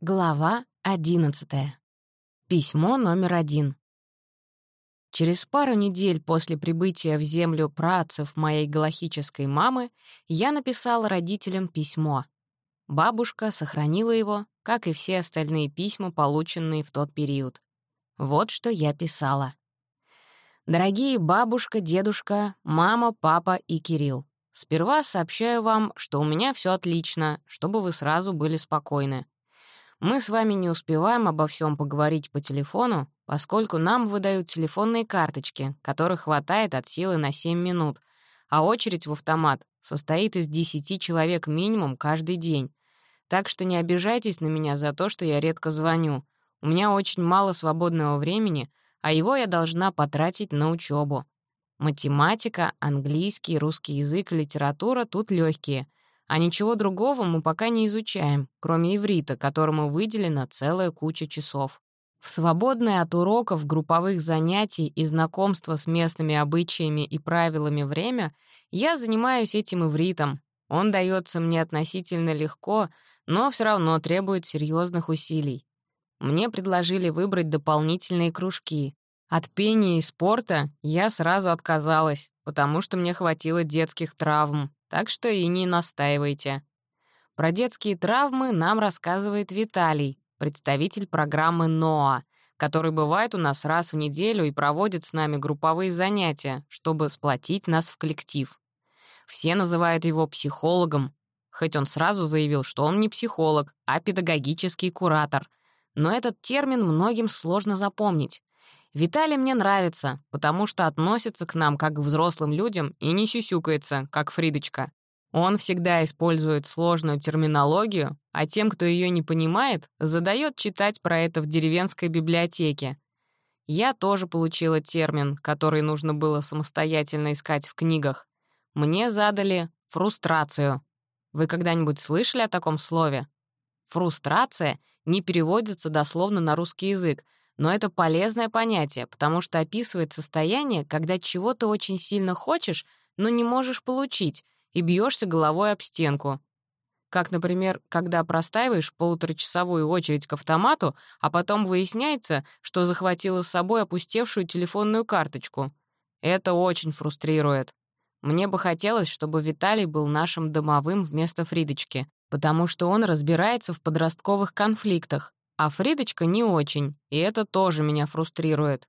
Глава одиннадцатая. Письмо номер один. Через пару недель после прибытия в землю працев моей галахической мамы я написала родителям письмо. Бабушка сохранила его, как и все остальные письма, полученные в тот период. Вот что я писала. «Дорогие бабушка, дедушка, мама, папа и Кирилл, сперва сообщаю вам, что у меня все отлично, чтобы вы сразу были спокойны. Мы с вами не успеваем обо всем поговорить по телефону, поскольку нам выдают телефонные карточки, которых хватает от силы на 7 минут, а очередь в автомат состоит из 10 человек минимум каждый день. Так что не обижайтесь на меня за то, что я редко звоню. У меня очень мало свободного времени, а его я должна потратить на учебу. Математика, английский, русский язык, литература тут легкие — а ничего другого мы пока не изучаем, кроме иврита, которому выделена целая куча часов. В свободное от уроков, групповых занятий и знакомства с местными обычаями и правилами время я занимаюсь этим ивритом. Он дается мне относительно легко, но все равно требует серьезных усилий. Мне предложили выбрать дополнительные кружки. От пения и спорта я сразу отказалась, потому что мне хватило детских травм, так что и не настаивайте. Про детские травмы нам рассказывает Виталий, представитель программы НОА, который бывает у нас раз в неделю и проводит с нами групповые занятия, чтобы сплотить нас в коллектив. Все называют его психологом, хоть он сразу заявил, что он не психолог, а педагогический куратор. Но этот термин многим сложно запомнить. Виталий мне нравится, потому что относится к нам как к взрослым людям и не сюсюкается, как Фридочка. Он всегда использует сложную терминологию, а тем, кто ее не понимает, задает читать про это в деревенской библиотеке. Я тоже получила термин, который нужно было самостоятельно искать в книгах. Мне задали фрустрацию. Вы когда-нибудь слышали о таком слове? Фрустрация не переводится дословно на русский язык, но это полезное понятие, потому что описывает состояние, когда чего-то очень сильно хочешь, но не можешь получить, и бьешься головой об стенку. Как, например, когда простаиваешь полуторачасовую очередь к автомату, а потом выясняется, что захватила с собой опустевшую телефонную карточку. Это очень фрустрирует. Мне бы хотелось, чтобы Виталий был нашим домовым вместо Фридочки, потому что он разбирается в подростковых конфликтах, а Фридочка не очень, и это тоже меня фрустрирует.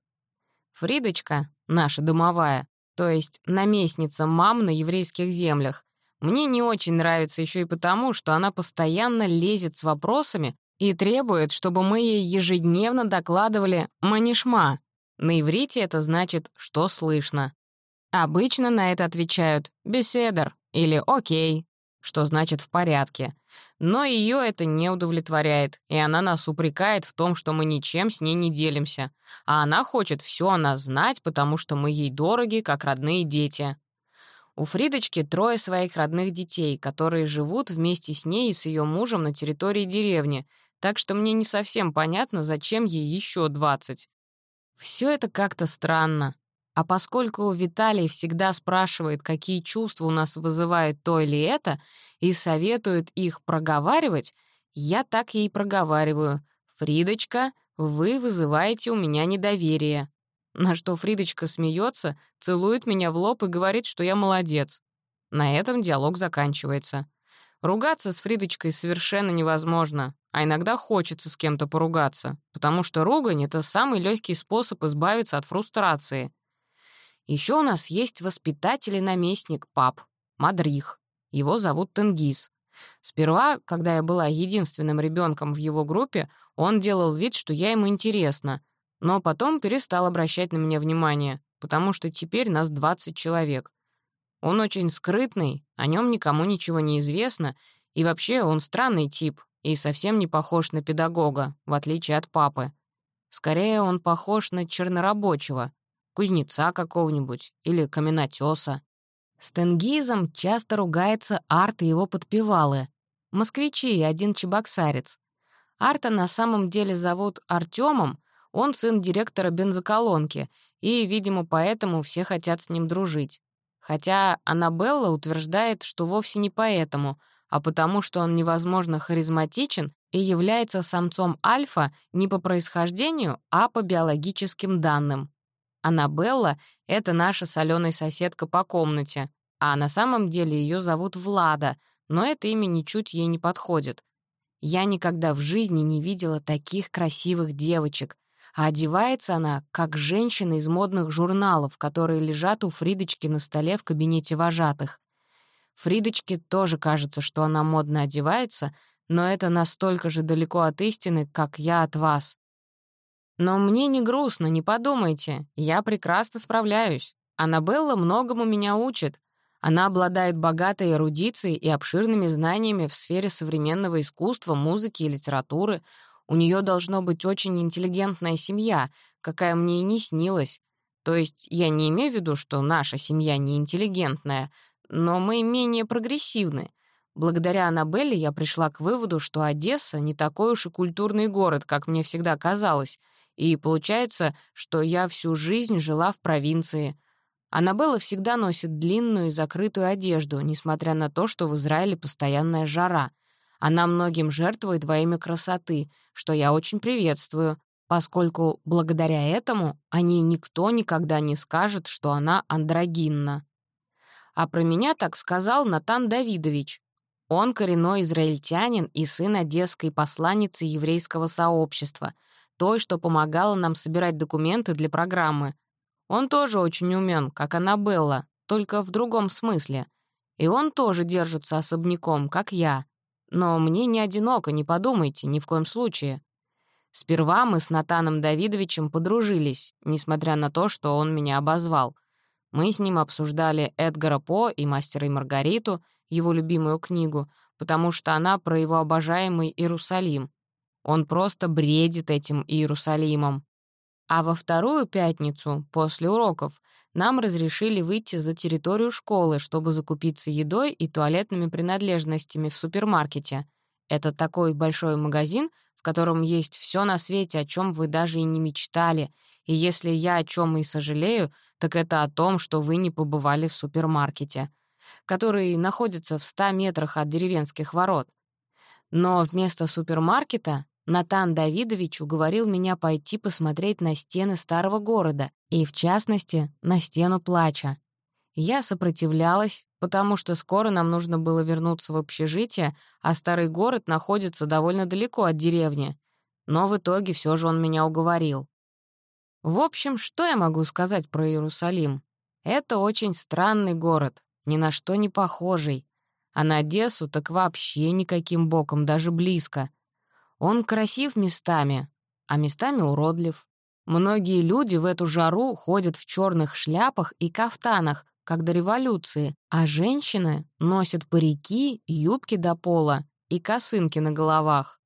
Фридочка, наша домовая, то есть наместница мам на еврейских землях, мне не очень нравится еще и потому, что она постоянно лезет с вопросами и требует, чтобы мы ей ежедневно докладывали «манишма». На иврите это значит «что слышно». Обычно на это отвечают «беседер» или «окей», что значит «в порядке». Но ее это не удовлетворяет, и она нас упрекает в том, что мы ничем с ней не делимся. А она хочет все о нас знать, потому что мы ей дороги, как родные дети. У Фридочки трое своих родных детей, которые живут вместе с ней и с ее мужем на территории деревни, так что мне не совсем понятно, зачем ей еще двадцать. Все это как-то странно. А поскольку Виталий всегда спрашивает, какие чувства у нас вызывает то или это, и советует их проговаривать, я так ей проговариваю. «Фридочка, вы вызываете у меня недоверие». На что Фридочка смеется, целует меня в лоб и говорит, что я молодец. На этом диалог заканчивается. Ругаться с Фридочкой совершенно невозможно, а иногда хочется с кем-то поругаться, потому что ругань — это самый легкий способ избавиться от фрустрации. Еще у нас есть воспитатель и наместник пап, Мадрих. Его зовут Тенгиз. Сперва, когда я была единственным ребенком в его группе, он делал вид, что я ему интересна, но потом перестал обращать на меня внимание, потому что теперь нас 20 человек. Он очень скрытный, о нем никому ничего не известно, и вообще он странный тип и совсем не похож на педагога, в отличие от папы. Скорее, он похож на чернорабочего, кузнеца какого-нибудь или каменотеса. С Тенгизом часто ругается Арт и его подпевалы. Москвичи и один чебоксарец. Арта на самом деле зовут Артемом, он сын директора бензоколонки, и, видимо, поэтому все хотят с ним дружить. Хотя Аннабелла утверждает, что вовсе не поэтому, а потому что он невозможно харизматичен и является самцом альфа не по происхождению, а по биологическим данным. Аннабелла — это наша соленая соседка по комнате, а на самом деле ее зовут Влада, но это имя ничуть ей не подходит. Я никогда в жизни не видела таких красивых девочек, а одевается она, как женщина из модных журналов, которые лежат у Фридочки на столе в кабинете вожатых. Фридочке тоже кажется, что она модно одевается, но это настолько же далеко от истины, как я от вас. Но мне не грустно, не подумайте, я прекрасно справляюсь. Аннабелла многому меня учит. Она обладает богатой эрудицией и обширными знаниями в сфере современного искусства, музыки и литературы. У нее должно быть очень интеллигентная семья, какая мне и не снилась. То есть я не имею в виду, что наша семья не интеллигентная, но мы менее прогрессивны. Благодаря Аннабелле я пришла к выводу, что Одесса не такой уж и культурный город, как мне всегда казалось, и получается, что я всю жизнь жила в провинции. Аннабелла всегда носит длинную и закрытую одежду, несмотря на то, что в Израиле постоянная жара. Она многим жертвует во имя красоты, что я очень приветствую, поскольку благодаря этому о ней никто никогда не скажет, что она андрогинна. А про меня так сказал Натан Давидович. Он коренной израильтянин и сын одесской посланницы еврейского сообщества, той, что помогала нам собирать документы для программы. Он тоже очень умен, как Аннабелла, только в другом смысле. И он тоже держится особняком, как я. Но мне не одиноко, не подумайте, ни в коем случае. Сперва мы с Натаном Давидовичем подружились, несмотря на то, что он меня обозвал. Мы с ним обсуждали Эдгара По и «Мастера и Маргариту», его любимую книгу, потому что она про его обожаемый Иерусалим. Он просто бредит этим Иерусалимом. А во вторую пятницу, после уроков, нам разрешили выйти за территорию школы, чтобы закупиться едой и туалетными принадлежностями в супермаркете. Это такой большой магазин, в котором есть все на свете, о чем вы даже и не мечтали. И если я о чем и сожалею, так это о том, что вы не побывали в супермаркете, который находится в 100 метрах от деревенских ворот. Но вместо супермаркета Натан Давидович уговорил меня пойти посмотреть на стены старого города, и, в частности, на стену плача. Я сопротивлялась, потому что скоро нам нужно было вернуться в общежитие, а старый город находится довольно далеко от деревни. Но в итоге все же он меня уговорил. В общем, что я могу сказать про Иерусалим? Это очень странный город, ни на что не похожий. А на Одессу так вообще никаким боком, даже близко — он красив местами, а местами уродлив. Многие люди в эту жару ходят в черных шляпах и кафтанах, как до революции, а женщины носят парики, юбки до пола и косынки на головах.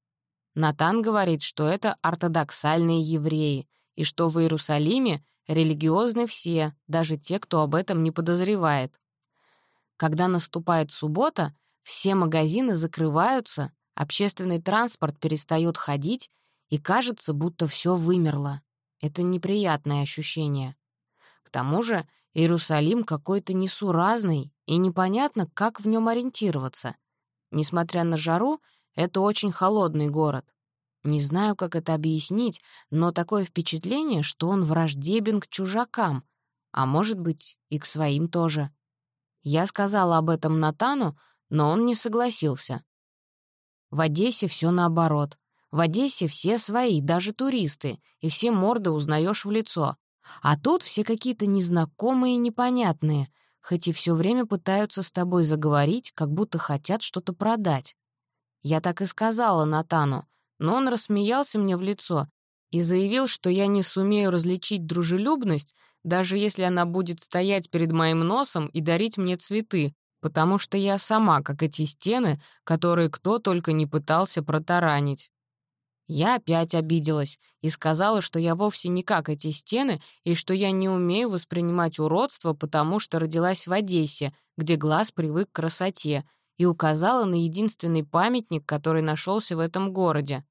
Натан говорит, что это ортодоксальные евреи, и что в Иерусалиме религиозны все, даже те, кто об этом не подозревает. Когда наступает суббота, все магазины закрываются, Общественный транспорт перестает ходить, и кажется, будто все вымерло. Это неприятное ощущение. К тому же Иерусалим какой-то несуразный, и непонятно, как в нем ориентироваться. Несмотря на жару, это очень холодный город. Не знаю, как это объяснить, но такое впечатление, что он враждебен к чужакам, а может быть, и к своим тоже. Я сказала об этом Натану, но он не согласился. В Одессе все наоборот. В Одессе все свои, даже туристы, и все морды узнаешь в лицо. А тут все какие-то незнакомые и непонятные, хоть и все время пытаются с тобой заговорить, как будто хотят что-то продать. Я так и сказала Натану, но он рассмеялся мне в лицо и заявил, что я не сумею различить дружелюбность, даже если она будет стоять перед моим носом и дарить мне цветы, потому что я сама, как эти стены, которые кто только не пытался протаранить. Я опять обиделась и сказала, что я вовсе не как эти стены и что я не умею воспринимать уродство, потому что родилась в Одессе, где глаз привык к красоте, и указала на единственный памятник, который нашелся в этом городе.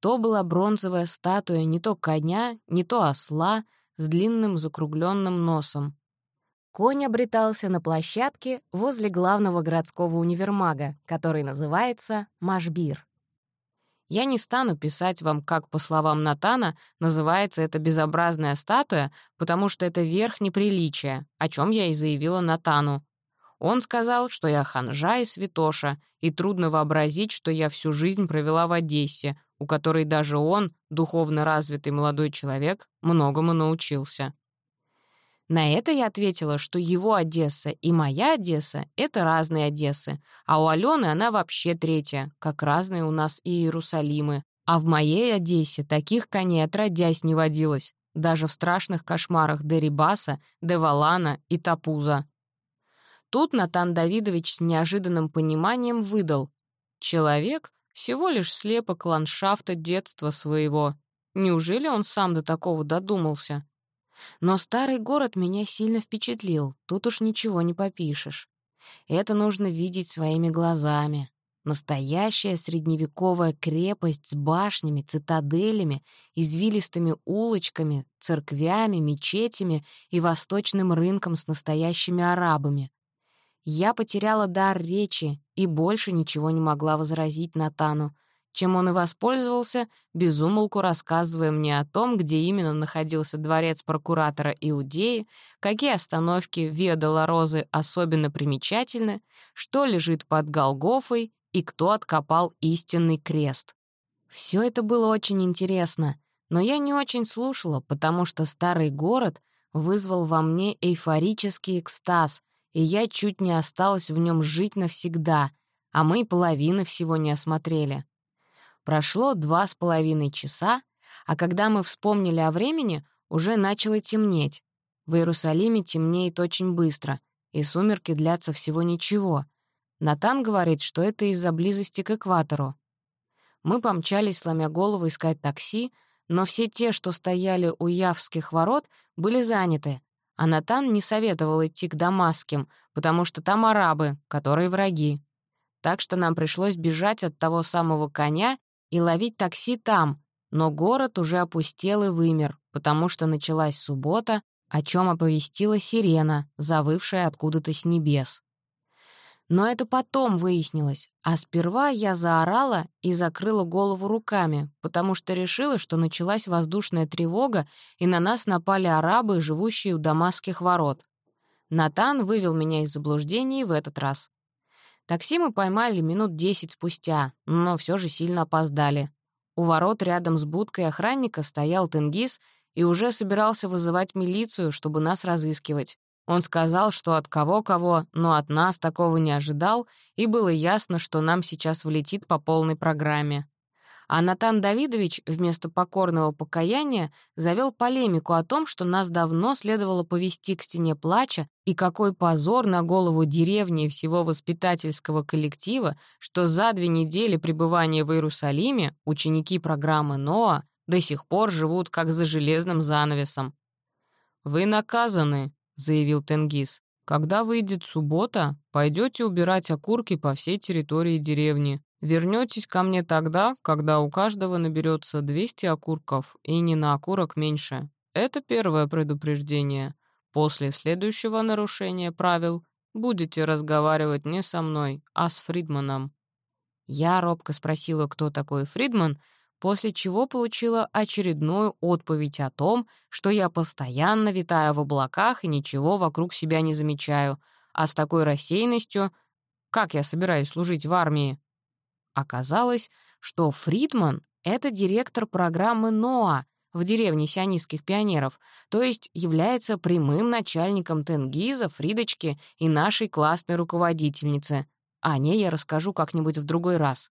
То была бронзовая статуя не то коня, не то осла с длинным закругленным носом. Конь обретался на площадке возле главного городского универмага, который называется Машбир. Я не стану писать вам, как, по словам Натана, называется эта безобразная статуя, потому что это верх неприличия, о чем я и заявила Натану. Он сказал, что я ханжа и святоша, и трудно вообразить, что я всю жизнь провела в Одессе, у которой даже он, духовно развитый молодой человек, многому научился. На это я ответила, что его Одесса и моя Одесса — это разные Одессы, а у Алены она вообще третья, как разные у нас и Иерусалимы. А в моей Одессе таких коней отродясь не водилось, даже в страшных кошмарах Дерибаса, Девалана и Тапуза. Тут Натан Давидович с неожиданным пониманием выдал. «Человек — всего лишь слепок ландшафта детства своего. Неужели он сам до такого додумался?» Но старый город меня сильно впечатлил, тут уж ничего не попишешь. Это нужно видеть своими глазами. Настоящая средневековая крепость с башнями, цитаделями, извилистыми улочками, церквями, мечетями и восточным рынком с настоящими арабами. Я потеряла дар речи и больше ничего не могла возразить Натану, чем он и воспользовался, безумолку рассказывая мне о том, где именно находился дворец прокуратора Иудеи, какие остановки Виа Розы особенно примечательны, что лежит под Голгофой и кто откопал истинный крест. Все это было очень интересно, но я не очень слушала, потому что старый город вызвал во мне эйфорический экстаз, и я чуть не осталась в нем жить навсегда, а мы половины всего не осмотрели. Прошло два с половиной часа, а когда мы вспомнили о времени, уже начало темнеть. В Иерусалиме темнеет очень быстро, и сумерки длятся всего ничего. Натан говорит, что это из-за близости к экватору. Мы помчались, сломя голову, искать такси, но все те, что стояли у Явских ворот, были заняты, а Натан не советовал идти к Дамасским, потому что там арабы, которые враги. Так что нам пришлось бежать от того самого коня и ловить такси там, но город уже опустел и вымер, потому что началась суббота, о чем оповестила сирена, завывшая откуда-то с небес. Но это потом выяснилось, а сперва я заорала и закрыла голову руками, потому что решила, что началась воздушная тревога, и на нас напали арабы, живущие у Дамасских ворот. Натан вывел меня из заблуждений в этот раз. Такси мы поймали минут десять спустя, но все же сильно опоздали. У ворот рядом с будкой охранника стоял Тенгиз и уже собирался вызывать милицию, чтобы нас разыскивать. Он сказал, что от кого-кого, но от нас такого не ожидал, и было ясно, что нам сейчас влетит по полной программе. А Натан Давидович вместо покорного покаяния завел полемику о том, что нас давно следовало повести к стене плача, и какой позор на голову деревни и всего воспитательского коллектива, что за две недели пребывания в Иерусалиме ученики программы НОА до сих пор живут как за железным занавесом. «Вы наказаны», — заявил Тенгиз. «Когда выйдет суббота, пойдете убирать окурки по всей территории деревни. Вернётесь ко мне тогда, когда у каждого наберется 200 окурков, и не на окурок меньше. Это первое предупреждение. После следующего нарушения правил будете разговаривать не со мной, а с Фридманом». Я робко спросила, кто такой Фридман, после чего получила очередную отповедь о том, что я постоянно витаю в облаках и ничего вокруг себя не замечаю, а с такой рассеянностью, как я собираюсь служить в армии? Оказалось, что Фридман — это директор программы НОА в деревне сионистских пионеров, то есть является прямым начальником Тенгиза, Фридочки и нашей классной руководительницы. О ней я расскажу как-нибудь в другой раз.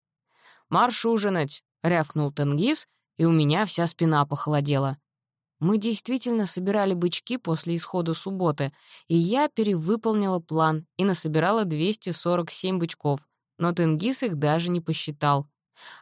«Марш ужинать!» — рявкнул Тенгиз, и у меня вся спина похолодела. Мы действительно собирали бычки после исхода субботы, и я перевыполнила план и насобирала 247 бычков, но Тенгиз их даже не посчитал.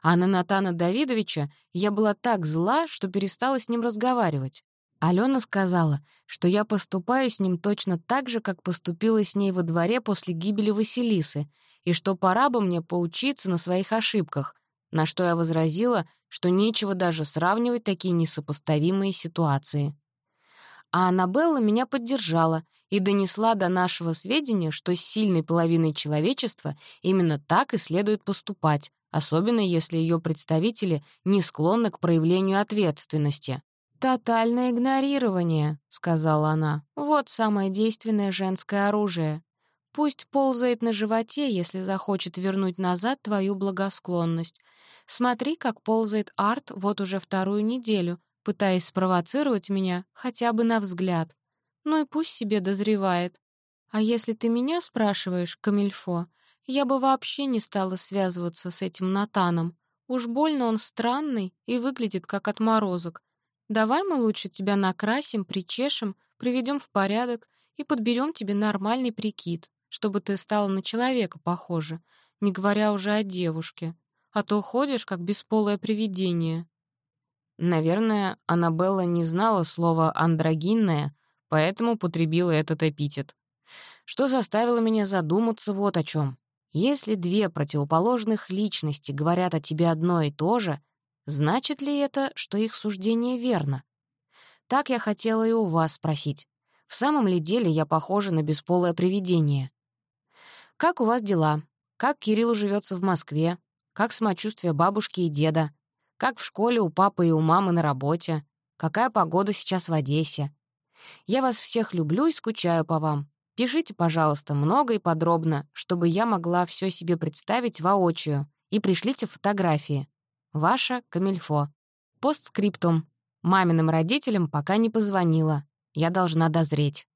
А на Натана Давидовича я была так зла, что перестала с ним разговаривать. Алена сказала, что я поступаю с ним точно так же, как поступила с ней во дворе после гибели Василисы, и что пора бы мне поучиться на своих ошибках, на что я возразила, что нечего даже сравнивать такие несопоставимые ситуации. А Аннабелла меня поддержала и донесла до нашего сведения, что с сильной половиной человечества именно так и следует поступать, особенно если ее представители не склонны к проявлению ответственности. «Тотальное игнорирование», — сказала она. «Вот самое действенное женское оружие. Пусть ползает на животе, если захочет вернуть назад твою благосклонность. Смотри, как ползает Арт вот уже вторую неделю, пытаясь спровоцировать меня хотя бы на взгляд. Ну и пусть себе дозревает. А если ты меня спрашиваешь, Камильфо, я бы вообще не стала связываться с этим Натаном. Уж больно он странный и выглядит как отморозок. Давай мы лучше тебя накрасим, причешем, приведем в порядок и подберем тебе нормальный прикид чтобы ты стала на человека похожа, не говоря уже о девушке, а то ходишь как бесполое привидение». Наверное, Аннабелла не знала слова «андрогинная», поэтому потребила этот эпитет. Что заставило меня задуматься вот о чем. Если две противоположных личности говорят о тебе одно и то же, значит ли это, что их суждение верно? Так я хотела и у вас спросить. В самом ли деле я похожа на бесполое привидение? Как у вас дела? Как Кириллу живется в Москве? Как самочувствие бабушки и деда? Как в школе у папы и у мамы на работе? Какая погода сейчас в Одессе? Я вас всех люблю и скучаю по вам. Пишите, пожалуйста, много и подробно, чтобы я могла все себе представить воочию, и пришлите фотографии. Ваша Камильфо. Постскриптум. Маминым родителям пока не позвонила. Я должна дозреть.